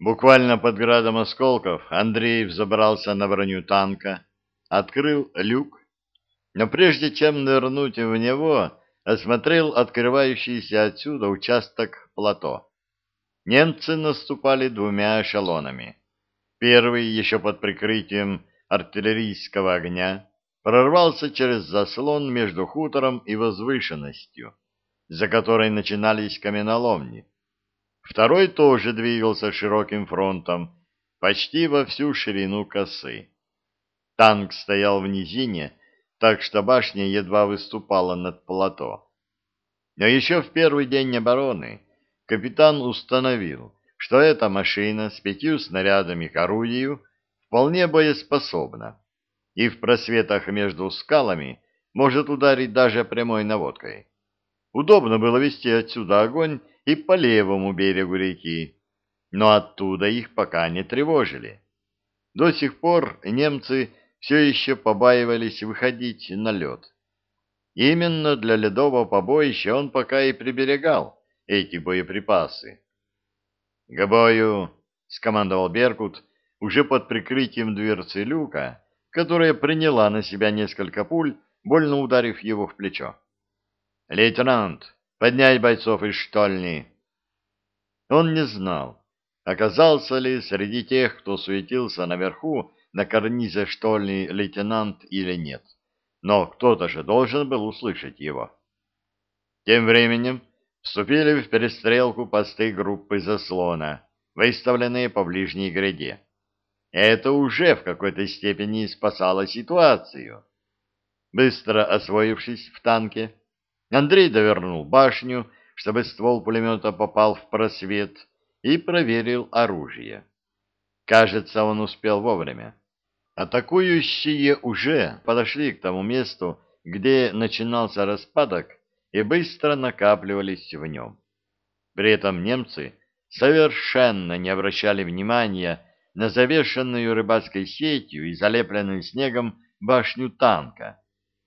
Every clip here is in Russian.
Буквально под градом осколков Андрей взобрался на броню танка, открыл люк, но прежде чем нырнуть в него, осмотрел открывающийся отсюда участок плато. Немцы наступали двумя эшелонами. Первый, еще под прикрытием артиллерийского огня, прорвался через заслон между хутором и возвышенностью, за которой начинались каменоломни. Второй тоже двигался широким фронтом, почти во всю ширину косы. Танк стоял в низине, так что башня едва выступала над плато. Но еще в первый день обороны капитан установил, что эта машина с пятью снарядами к орудию вполне боеспособна и в просветах между скалами может ударить даже прямой наводкой. Удобно было вести отсюда огонь и по левому берегу реки, но оттуда их пока не тревожили. До сих пор немцы все еще побаивались выходить на лед. Именно для ледового побоища он пока и приберегал эти боеприпасы. — К бою! — скомандовал Беркут уже под прикрытием дверцы люка, которая приняла на себя несколько пуль, больно ударив его в плечо. «Лейтенант, поднять бойцов из штольни!» Он не знал, оказался ли среди тех, кто суетился наверху на карнизе штольни лейтенант или нет, но кто-то же должен был услышать его. Тем временем вступили в перестрелку посты группы заслона, выставленные по ближней гряде. Это уже в какой-то степени спасало ситуацию. Быстро освоившись в танке, Андрей довернул башню, чтобы ствол пулемета попал в просвет, и проверил оружие. Кажется, он успел вовремя. Атакующие уже подошли к тому месту, где начинался распадок, и быстро накапливались в нем. При этом немцы совершенно не обращали внимания на завешенную рыбацкой сетью и залепленную снегом башню танка,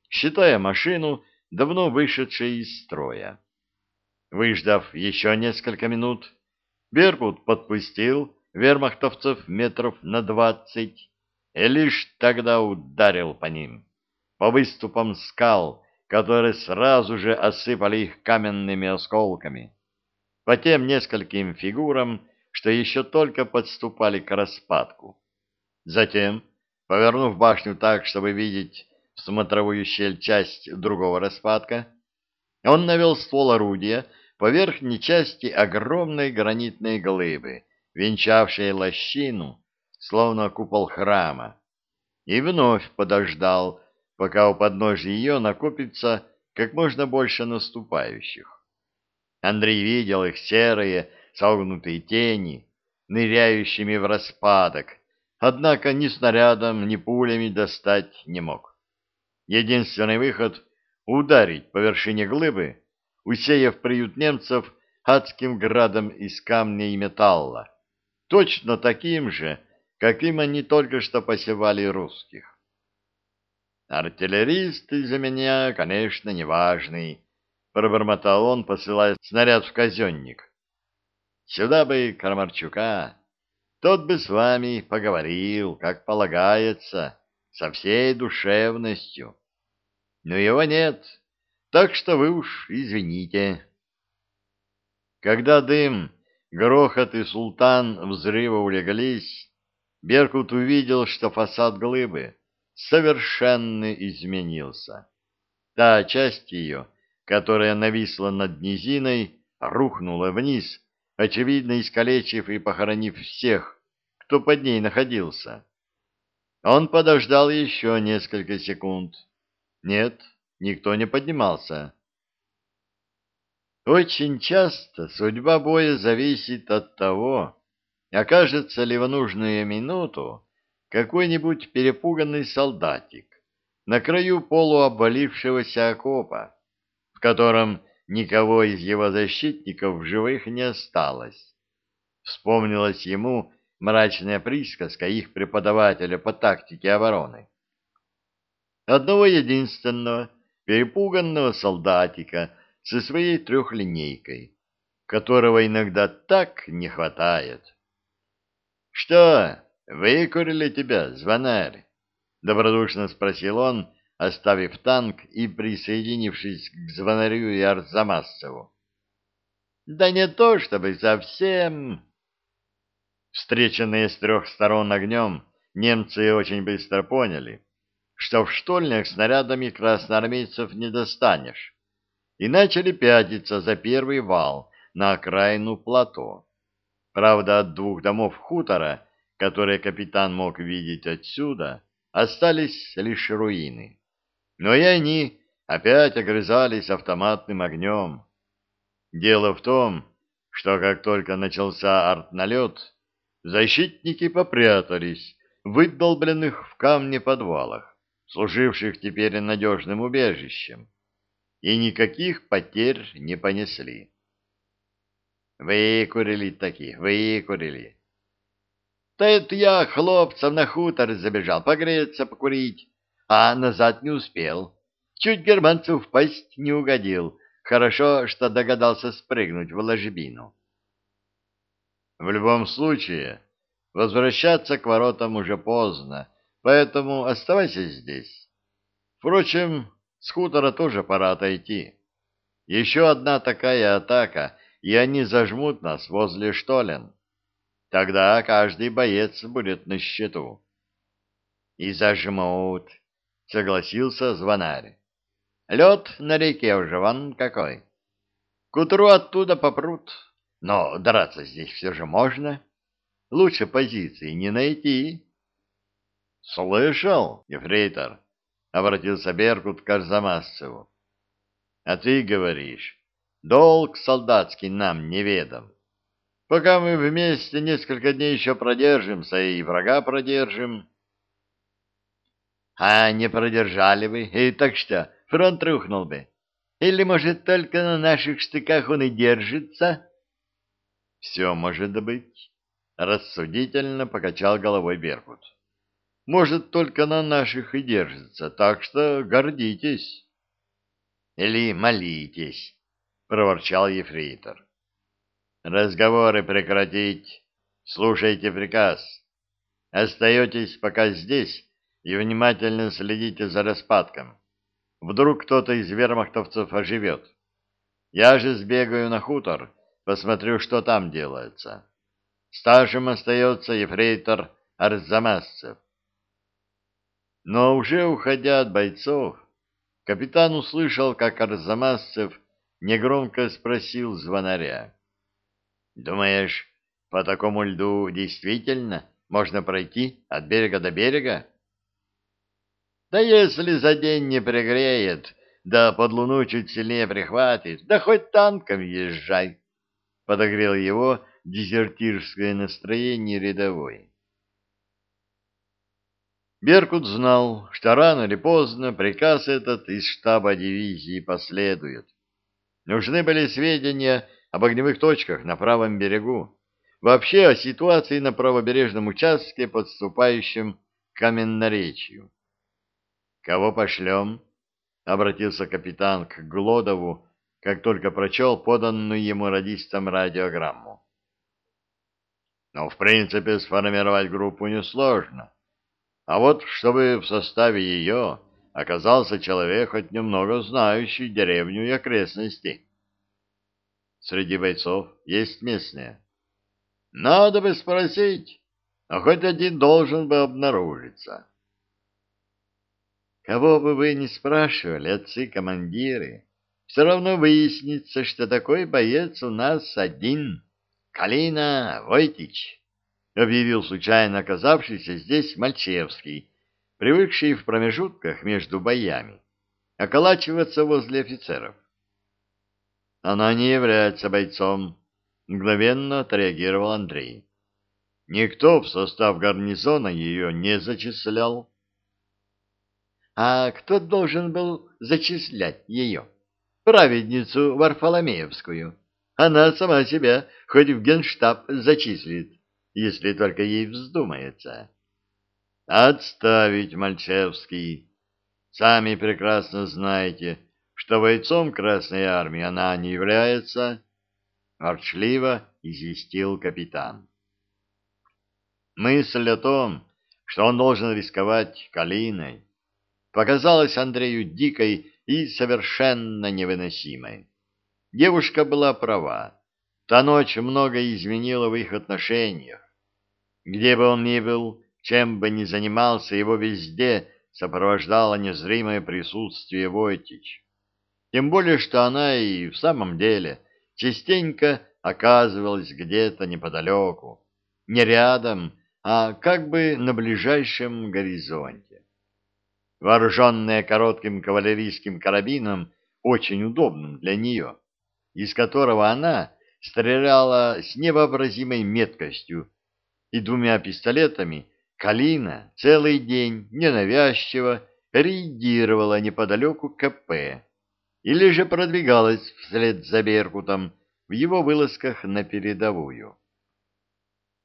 считая машину давно вышедшей из строя. Выждав еще несколько минут, Беркут подпустил вермахтовцев метров на двадцать и лишь тогда ударил по ним, по выступам скал, которые сразу же осыпали их каменными осколками, по тем нескольким фигурам, что еще только подступали к распадку. Затем, повернув башню так, чтобы видеть в смотровую щель часть другого распадка, он навел ствол орудия по верхней части огромной гранитной глыбы, венчавшей лощину, словно купол храма, и вновь подождал, пока у подножия ее накопится как можно больше наступающих. Андрей видел их серые, согнутые тени, ныряющими в распадок, однако ни снарядом, ни пулями достать не мог. Единственный выход — ударить по вершине глыбы, усеяв приют немцев адским градом из камня и металла, точно таким же, каким они только что посевали русских. «Артиллерист из меня, конечно, неважный», — пробормотал он, посылая снаряд в казенник. Сюда бы Кармарчука, тот бы с вами поговорил, как полагается, со всей душевностью. Но его нет, так что вы уж извините. Когда дым, грохот и султан взрыва улеглись, Беркут увидел, что фасад глыбы совершенно изменился. Та часть ее, которая нависла над низиной, рухнула вниз, очевидно искалечив и похоронив всех, кто под ней находился. Он подождал еще несколько секунд. Нет, никто не поднимался. Очень часто судьба боя зависит от того, окажется ли в нужную минуту какой-нибудь перепуганный солдатик на краю полуобвалившегося окопа, в котором никого из его защитников в живых не осталось. Вспомнилась ему мрачная присказка их преподавателя по тактике обороны. Одного единственного перепуганного солдатика со своей трехлинейкой, которого иногда так не хватает. Что, выкурили тебя, звонарь? Добродушно спросил он, оставив танк и присоединившись к звонарю и Арзамасцеву. Да не то чтобы совсем. Встреченные с трех сторон огнем, немцы очень быстро поняли, что в штольнях снарядами красноармейцев не достанешь, и начали пятиться за первый вал на окраину плато. Правда, от двух домов хутора, которые капитан мог видеть отсюда, остались лишь руины. Но и они опять огрызались автоматным огнем. Дело в том, что как только начался артналет, защитники попрятались в выдолбленных в камне подвалах, служивших теперь надежным убежищем, и никаких потерь не понесли. Выкурили таки, выкурили. Да это я хлопцев на хутор забежал погреться, покурить, а назад не успел. Чуть германцу в пасть не угодил. Хорошо, что догадался спрыгнуть в ложбину. В любом случае, возвращаться к воротам уже поздно, поэтому оставайся здесь. Впрочем, с хутора тоже пора отойти. Еще одна такая атака, и они зажмут нас возле штолен. Тогда каждый боец будет на счету. — И зажмут, — согласился звонарь. — Лед на реке уже вон какой. К утру оттуда попрут, но драться здесь все же можно. Лучше позиции не найти. — Слышал, ефрейтор? — обратился Беркут к Арзамасцеву. — А ты говоришь, Долг солдатский нам неведом. Пока мы вместе несколько дней еще продержимся и врага продержим. А не продержали бы, и так что, фронт рухнул бы. Или, может, только на наших штыках он и держится? Все может быть. Рассудительно покачал головой Беркут. Может, только на наших и держится, так что гордитесь. Или молитесь проворчал ефрейтор. Разговоры прекратить. Слушайте приказ. Остаетесь пока здесь и внимательно следите за распадком. Вдруг кто-то из вермахтовцев оживет. Я же сбегаю на хутор, посмотрю, что там делается. Старшим остается ефрейтор Арзамасцев. Но уже уходя от бойцов, капитан услышал, как Арзамасцев негромко спросил звонаря. — Думаешь, по такому льду действительно можно пройти от берега до берега? — Да если за день не пригреет, да под луну чуть сильнее прихватит, да хоть танком езжай, — подогрел его дезертирское настроение рядовой. Беркут знал, что рано или поздно приказ этот из штаба дивизии последует. Нужны были сведения об огневых точках на правом берегу, вообще о ситуации на правобережном участке, подступающем к каменноречью. «Кого пошлем?» — обратился капитан к Глодову, как только прочел поданную ему радистам радиограмму. «Ну, в принципе, сформировать группу несложно. А вот чтобы в составе ее оказался человек, хоть немного знающий деревню и окрестности. Среди бойцов есть местные. Надо бы спросить, а хоть один должен бы обнаружиться. Кого бы вы ни спрашивали, отцы-командиры, все равно выяснится, что такой боец у нас один — Калина Войтич, — объявил случайно оказавшийся здесь Мальчевский, привыкший в промежутках между боями околачиваться возле офицеров. Она не является бойцом, мгновенно отреагировал Андрей. Никто в состав гарнизона ее не зачислял. А кто должен был зачислять ее? Праведницу Варфоломеевскую. Она сама себя хоть в генштаб зачислит, если только ей вздумается. Отставить, Мальчевский. Сами прекрасно знаете, что бойцом Красной Армии она не является, ворчливо известил капитан. Мысль о том, что он должен рисковать Калиной, показалась Андрею дикой и совершенно невыносимой. Девушка была права. Та ночь многое изменила в их отношениях. Где бы он ни был, чем бы ни занимался, его везде сопровождало незримое присутствие Войтич. Тем более, что она и в самом деле частенько оказывалась где-то неподалеку, не рядом, а как бы на ближайшем горизонте. Вооруженная коротким кавалерийским карабином, очень удобным для нее, из которого она стреляла с невообразимой меткостью, и двумя пистолетами Калина целый день ненавязчиво рейдировала неподалеку КП или же продвигалась вслед за Беркутом в его вылазках на передовую.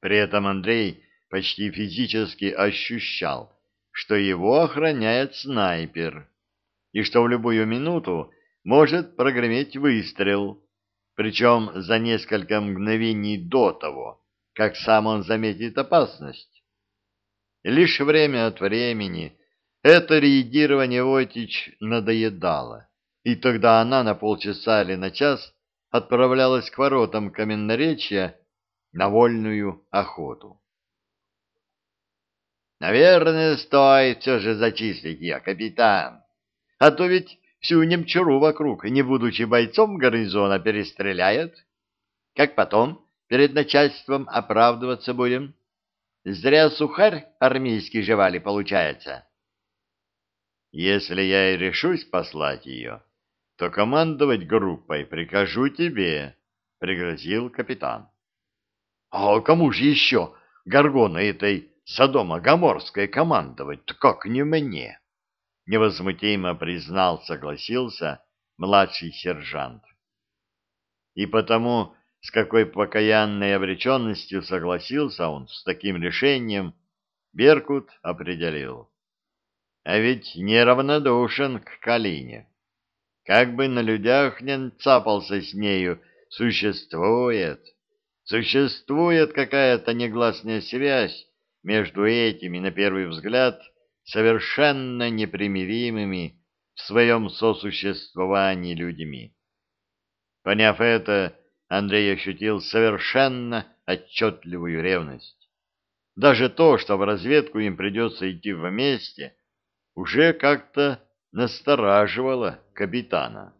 При этом Андрей почти физически ощущал, что его охраняет снайпер, и что в любую минуту может прогреметь выстрел, причем за несколько мгновений до того, как сам он заметит опасность. Лишь время от времени это реагирование Войтич надоедало, и тогда она на полчаса или на час отправлялась к воротам Каменноречья на вольную охоту. Наверное, стоит все же зачислить ее, капитан. А то ведь всю немчуру вокруг, не будучи бойцом гарнизона, перестреляет. Как потом перед начальством оправдываться будем? Зря сухарь армейский жевали, получается. Если я и решусь послать ее, то командовать группой прикажу тебе, — пригрозил капитан. — А кому же еще, Горгона этой Содома Гоморской командовать-то как не мне? Невозмутимо признал, согласился младший сержант. И потому, с какой покаянной обреченностью согласился он с таким решением, Беркут определил. А ведь неравнодушен к Калине. Как бы на людях не цапался с нею, существует, существует какая-то негласная связь между этими, на первый взгляд, совершенно непримиримыми в своем сосуществовании людьми. Поняв это, Андрей ощутил совершенно отчетливую ревность. Даже то, что в разведку им придется идти вместе, уже как-то настораживало капитана.